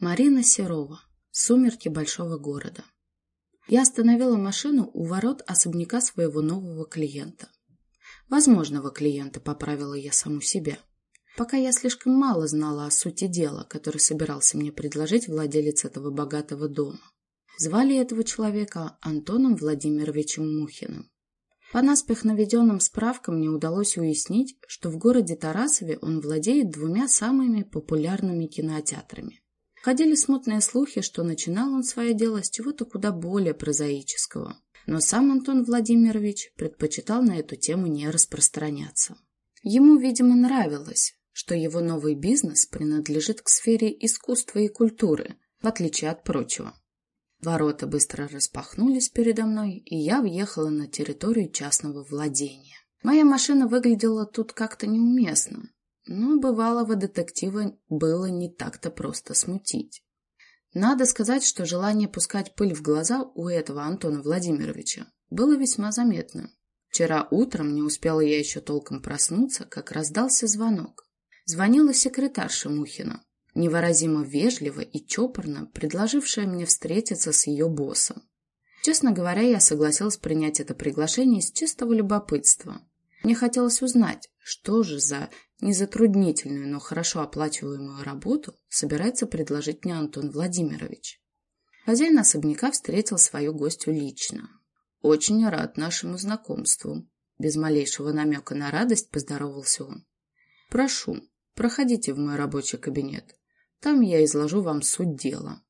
Марина Серова. Сумерки большого города. Я остановила машину у ворот особняка своего нового клиента. Возможного клиента, поправила я саму себя. Пока я слишком мало знала о сути дела, который собирался мне предложить владелец этого богатого дома. Звали этого человека Антоном Владимировичем Мухиным. По наспех наведенным справкам мне удалось уяснить, что в городе Тарасове он владеет двумя самыми популярными кинотеатрами. Ходили смутные слухи, что начинал он свое дело с чего-то куда более прозаического. Но сам Антон Владимирович предпочитал на эту тему не распространяться. Ему, видимо, нравилось, что его новый бизнес принадлежит к сфере искусства и культуры, в отличие от прочего. Ворота быстро распахнулись передо мной, и я въехала на территорию частного владения. Моя машина выглядела тут как-то неуместно, но бывалого детектива было не так-то просто смутить. Надо сказать, что желание пускать пыль в глаза у этого Антона Владимировича было весьма заметным. Вчера утром не успела я еще толком проснуться, как раздался звонок. Звонила секретарша Мухина невыразимо вежливо и чопорно предложившая мне встретиться с ее боссом. Честно говоря, я согласилась принять это приглашение из чистого любопытства. Мне хотелось узнать, что же за незатруднительную, но хорошо оплачиваемую работу собирается предложить мне Антон Владимирович. Хозяин особняка встретил свою гостью лично. «Очень рад нашему знакомству», — без малейшего намека на радость поздоровался он. «Прошу, проходите в мой рабочий кабинет. Там я изложу вам суть дела.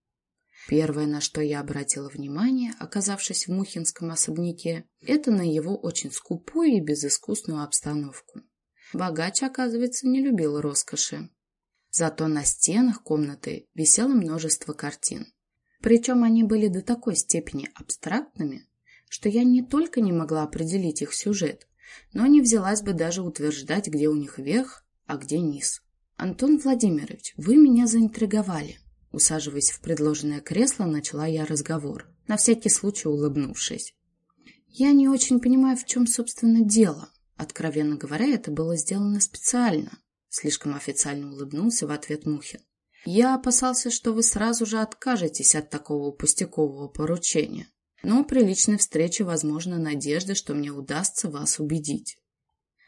Первое, на что я обратила внимание, оказавшись в Мухинском особняке, это на его очень скупую и безыскусную обстановку. Богач, оказывается, не любил роскоши. Зато на стенах комнаты висело множество картин. Причем они были до такой степени абстрактными, что я не только не могла определить их сюжет, но не взялась бы даже утверждать, где у них верх, а где низ. «Антон Владимирович, вы меня заинтриговали». Усаживаясь в предложенное кресло, начала я разговор, на всякий случай улыбнувшись. «Я не очень понимаю, в чем, собственно, дело. Откровенно говоря, это было сделано специально», слишком официально улыбнулся в ответ Мухин. «Я опасался, что вы сразу же откажетесь от такого пустякового поручения. Но при личной встрече возможна надежда, что мне удастся вас убедить.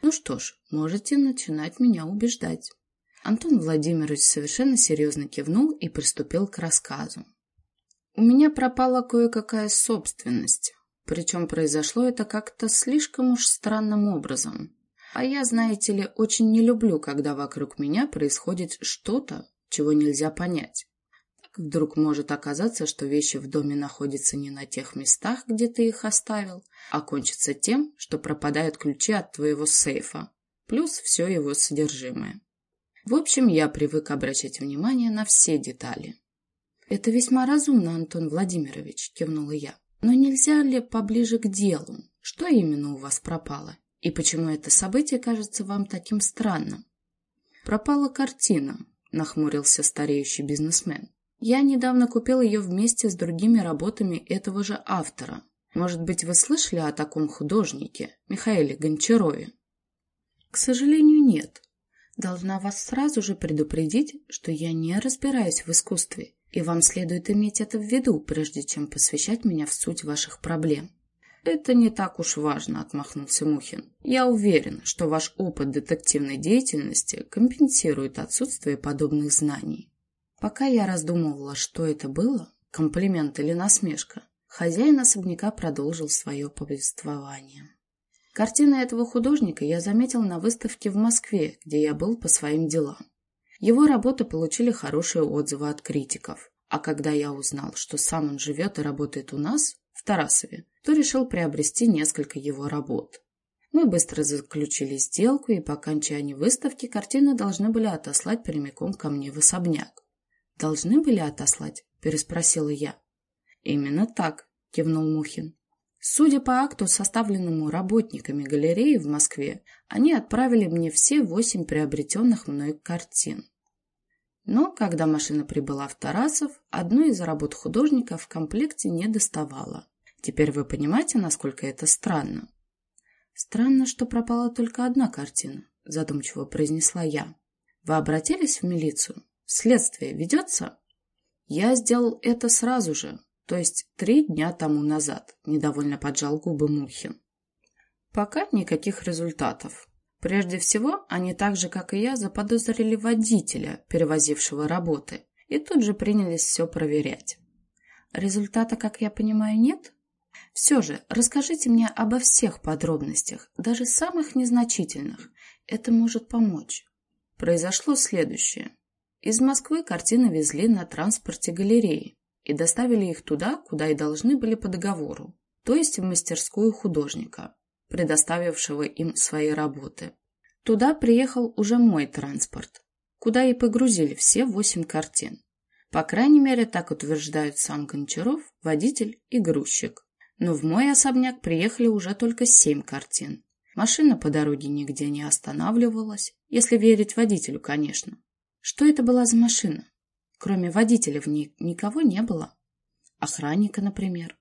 Ну что ж, можете начинать меня убеждать». Антон Владимирович совершенно серьезно кивнул и приступил к рассказу. «У меня пропала кое-какая собственность, причем произошло это как-то слишком уж странным образом. А я, знаете ли, очень не люблю, когда вокруг меня происходит что-то, чего нельзя понять. Так вдруг может оказаться, что вещи в доме находятся не на тех местах, где ты их оставил, а кончится тем, что пропадают ключи от твоего сейфа, плюс все его содержимое. В общем, я привык обращать внимание на все детали. «Это весьма разумно, Антон Владимирович», — кивнула я. «Но нельзя ли поближе к делу? Что именно у вас пропало? И почему это событие кажется вам таким странным?» «Пропала картина», — нахмурился стареющий бизнесмен. «Я недавно купил ее вместе с другими работами этого же автора. Может быть, вы слышали о таком художнике, Михаиле Гончарове?» «К сожалению, нет», Должна вас сразу же предупредить, что я не разбираюсь в искусстве, и вам следует иметь это в виду, прежде чем посвящать меня в суть ваших проблем. «Это не так уж важно», — отмахнулся Мухин. «Я уверен, что ваш опыт детективной деятельности компенсирует отсутствие подобных знаний». Пока я раздумывала, что это было, комплимент или насмешка, хозяин особняка продолжил свое повествование. Картины этого художника я заметил на выставке в Москве, где я был по своим делам. Его работы получили хорошие отзывы от критиков. А когда я узнал, что сам он живет и работает у нас, в Тарасове, то решил приобрести несколько его работ. Мы быстро заключили сделку, и по окончании выставки картины должны были отослать прямиком ко мне в особняк. «Должны были отослать?» – переспросила я. «Именно так», – кивнул Мухин. Судя по акту, составленному работниками галереи в Москве, они отправили мне все восемь приобретенных мной картин. Но, когда машина прибыла в Тарасов, одной из работ художника в комплекте не доставала. Теперь вы понимаете, насколько это странно? Странно, что пропала только одна картина, задумчиво произнесла я. Вы обратились в милицию? Следствие ведется? Я сделал это сразу же, то есть три дня тому назад, недовольно поджал губы Мухин. Пока никаких результатов. Прежде всего, они так же, как и я, заподозрили водителя, перевозившего работы, и тут же принялись все проверять. Результата, как я понимаю, нет? Все же, расскажите мне обо всех подробностях, даже самых незначительных. Это может помочь. Произошло следующее. Из Москвы картины везли на транспорте галереи и доставили их туда, куда и должны были по договору, то есть в мастерскую художника, предоставившего им свои работы. Туда приехал уже мой транспорт, куда и погрузили все восемь картин. По крайней мере, так утверждают сам Гончаров, водитель и грузчик. Но в мой особняк приехали уже только семь картин. Машина по дороге нигде не останавливалась, если верить водителю, конечно. Что это была за машина? Кроме водителя в ней никого не было. Охранника, например.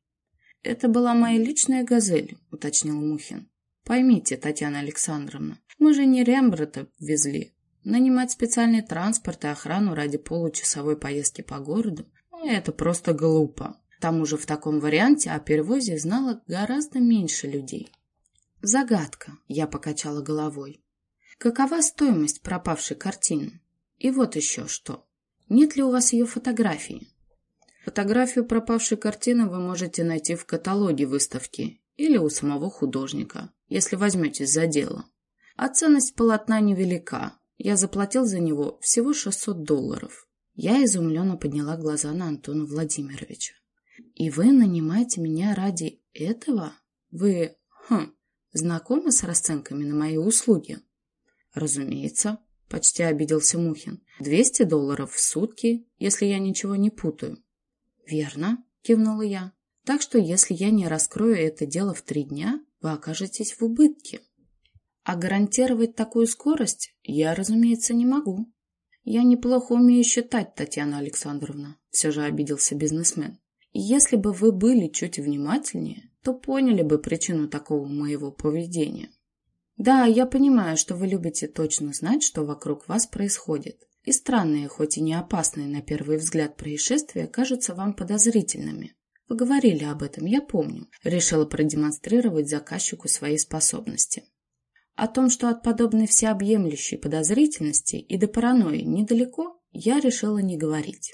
Это была моя личная «Газель», уточнил Мухин. Поймите, Татьяна Александровна, мы же не Рембрандта везли. Нанимать специальный транспорт и охрану ради получасовой поездки по городу – это просто глупо. К тому же в таком варианте о перевозе знало гораздо меньше людей. Загадка, я покачала головой. Какова стоимость пропавшей картины? И вот еще что. Нет ли у вас ее фотографии? Фотографию пропавшей картины вы можете найти в каталоге выставки или у самого художника, если возьметесь за дело. А ценность полотна невелика. Я заплатил за него всего 600 долларов. Я изумленно подняла глаза на Антона Владимировича. «И вы нанимаете меня ради этого? Вы, хм, знакомы с расценками на мои услуги?» «Разумеется», — почти обиделся Мухин. «Двести долларов в сутки, если я ничего не путаю». «Верно», — кивнула я. «Так что, если я не раскрою это дело в три дня, вы окажетесь в убытке». А гарантировать такую скорость я, разумеется, не могу. Я неплохо умею считать, Татьяна Александровна, все же обиделся бизнесмен. Если бы вы были чуть внимательнее, то поняли бы причину такого моего поведения. Да, я понимаю, что вы любите точно знать, что вокруг вас происходит. И странные, хоть и не опасные на первый взгляд происшествия, кажутся вам подозрительными. Вы говорили об этом, я помню. Решила продемонстрировать заказчику свои способности. О том, что от подобной всеобъемлющей подозрительности и до паранойи недалеко, я решила не говорить.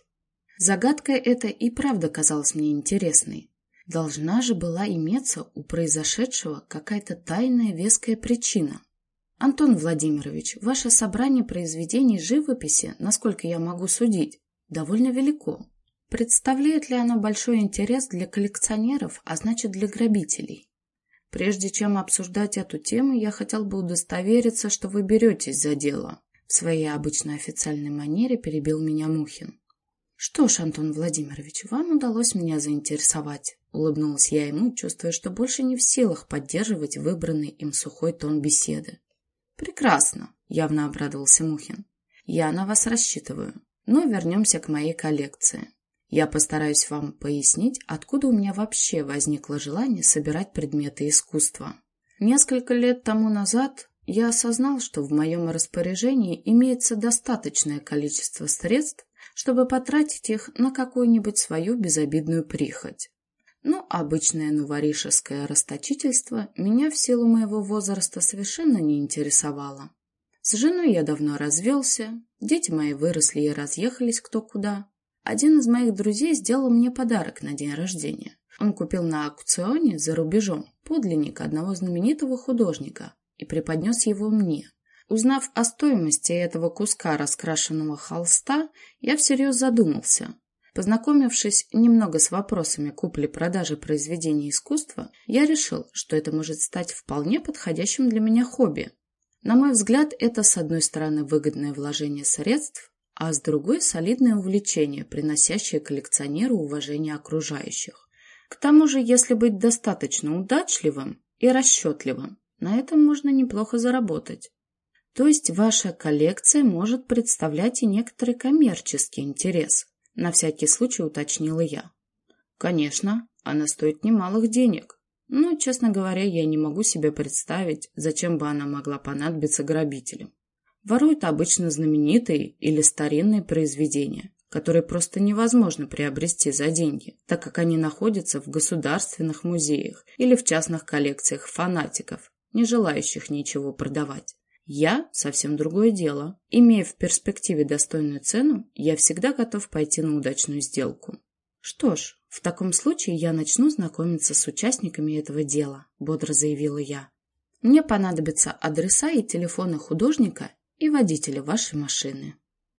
Загадка эта и правда казалась мне интересной. Должна же была иметься у произошедшего какая-то тайная веская причина. Антон Владимирович, ваше собрание произведений живописи, насколько я могу судить, довольно велико. Представляет ли оно большой интерес для коллекционеров, а значит для грабителей? Прежде чем обсуждать эту тему, я хотел бы удостовериться, что вы беретесь за дело. В своей обычной официальной манере перебил меня Мухин. Что ж, Антон Владимирович, вам удалось меня заинтересовать. Улыбнулась я ему, чувствуя, что больше не в силах поддерживать выбранный им сухой тон беседы. «Прекрасно», — явно обрадовался Мухин. «Я на вас рассчитываю. Но вернемся к моей коллекции. Я постараюсь вам пояснить, откуда у меня вообще возникло желание собирать предметы искусства. Несколько лет тому назад я осознал, что в моем распоряжении имеется достаточное количество средств, чтобы потратить их на какую-нибудь свою безобидную прихоть. Но обычное новоришеское расточительство меня в силу моего возраста совершенно не интересовало. С женой я давно развелся, дети мои выросли и разъехались кто куда. Один из моих друзей сделал мне подарок на день рождения. Он купил на аукционе за рубежом подлинник одного знаменитого художника и преподнес его мне. Узнав о стоимости этого куска раскрашенного холста, я всерьез задумался, Познакомившись немного с вопросами купли-продажи произведений искусства, я решил, что это может стать вполне подходящим для меня хобби. На мой взгляд, это, с одной стороны, выгодное вложение средств, а с другой – солидное увлечение, приносящее коллекционеру уважение окружающих. К тому же, если быть достаточно удачливым и расчетливым, на этом можно неплохо заработать. То есть ваша коллекция может представлять и некоторый коммерческий интерес – на всякий случай уточнила я. Конечно, она стоит немалых денег. Но, честно говоря, я не могу себе представить, зачем бы она могла понадобиться грабителям. Воруют обычно знаменитые или старинные произведения, которые просто невозможно приобрести за деньги, так как они находятся в государственных музеях или в частных коллекциях фанатиков, не желающих ничего продавать. Я – совсем другое дело. Имея в перспективе достойную цену, я всегда готов пойти на удачную сделку. Что ж, в таком случае я начну знакомиться с участниками этого дела, бодро заявила я. Мне понадобятся адреса и телефоны художника и водителя вашей машины.